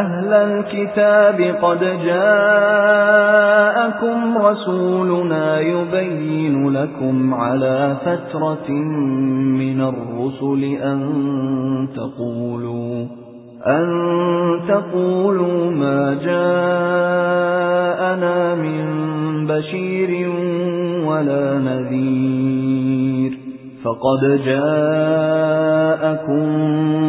أهل الكتاب قد جاءكم رسولنا يبين لكم على فترة من الرسل أن تقولوا أن تقولوا ما جاءنا من بشير ولا نذير فقد جاءكم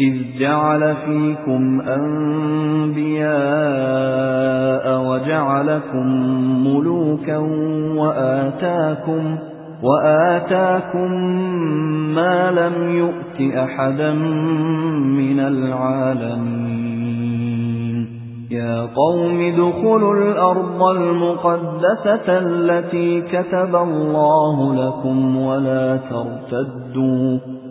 إذ جعل فيكم أنبياء وجعلكم ملوكا وآتاكم وآتاكم ما لم يؤت أحدا من العالمين. يا قوم ادخلوا الأرض المقدسة التي كتب الله لكم ولا ترتدوا.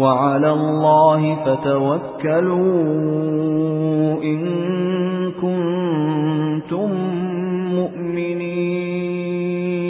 وَعَلَى اللَّهِ فَتَوَكَّلُوا إِن